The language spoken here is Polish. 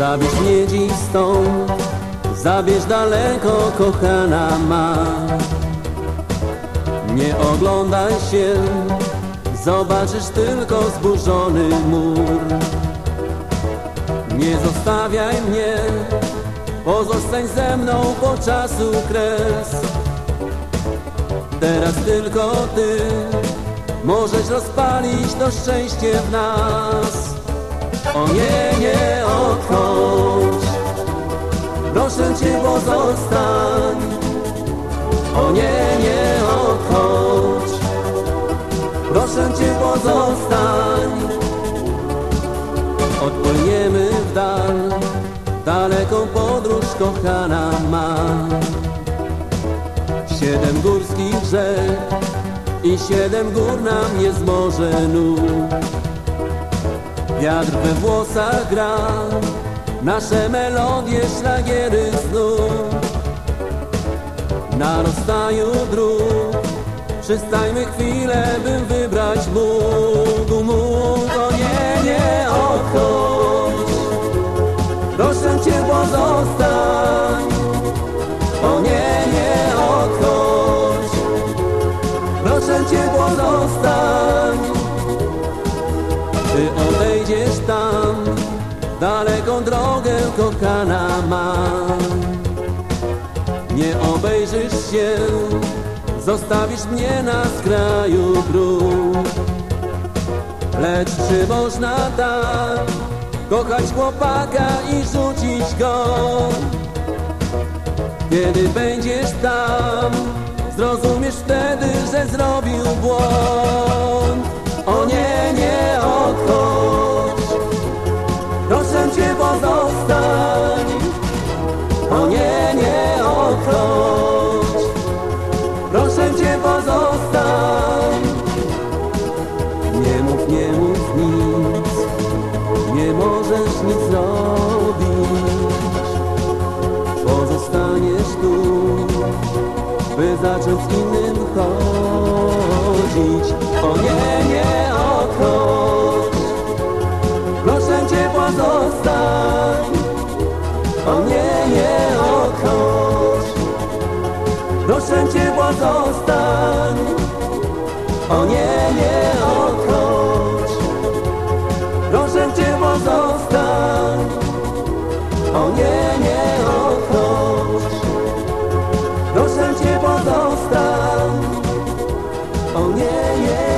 Zabierz mnie dziś stąd, zabierz daleko, kochana ma. Nie oglądaj się, zobaczysz tylko zburzony mur. Nie zostawiaj mnie, pozostań ze mną po czasu kres. Teraz tylko ty możesz rozpalić to szczęście w nas. O nie, nie odchodź, proszę cię pozostań. O nie, nie odchodź, proszę cię pozostań. Odpłyniemy w dal, daleką podróż kochana ma. Siedem górskich rzek i siedem gór nam jest morze nóg. Wiatr we włosach gra, nasze melodie, szlagiery znów. Na rozstaju dróg, przystajmy chwilę, bym wybrać mógł, mógł. O nie, nie odchodź, proszę cię pozostań. O nie, nie odchodź, proszę cię pozostań. Ty odejdziesz tam, daleką drogę kochana mam. Nie obejrzysz się, zostawisz mnie na skraju dróg. Lecz czy można tak kochać chłopaka i rzucić go? Kiedy będziesz tam, zrozumiesz wtedy, że zrobił błąd. Zacząć z innym chodzić. O nie, nie odchodź, proszę cię pozostań. O nie, nie odchodź, proszę cię pozostań. O nie, nie odchodź, proszę cię pozostań. O nie, nie proszę cię pozostań. O nie, nie